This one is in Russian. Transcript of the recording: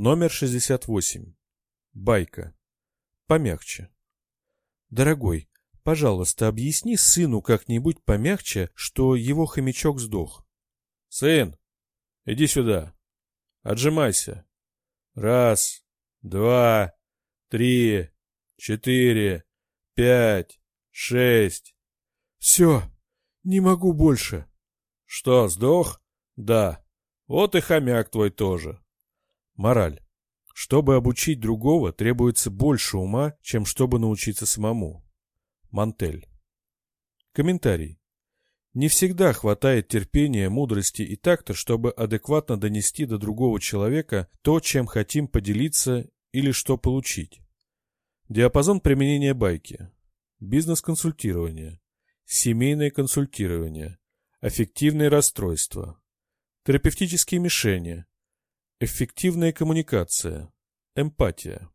Номер 68. Байка. Помягче. Дорогой, пожалуйста, объясни сыну как-нибудь помягче, что его хомячок сдох. Сын, иди сюда. Отжимайся. Раз, два, три, четыре, пять, шесть. Все, не могу больше. Что, сдох? Да. Вот и хомяк твой тоже. Мораль. Чтобы обучить другого, требуется больше ума, чем чтобы научиться самому. Мантель. Комментарий. Не всегда хватает терпения, мудрости и такта, чтобы адекватно донести до другого человека то, чем хотим поделиться или что получить. Диапазон применения байки. Бизнес-консультирование. Семейное консультирование. Аффективные расстройства. Терапевтические мишени. Эффективная коммуникация. Эмпатия.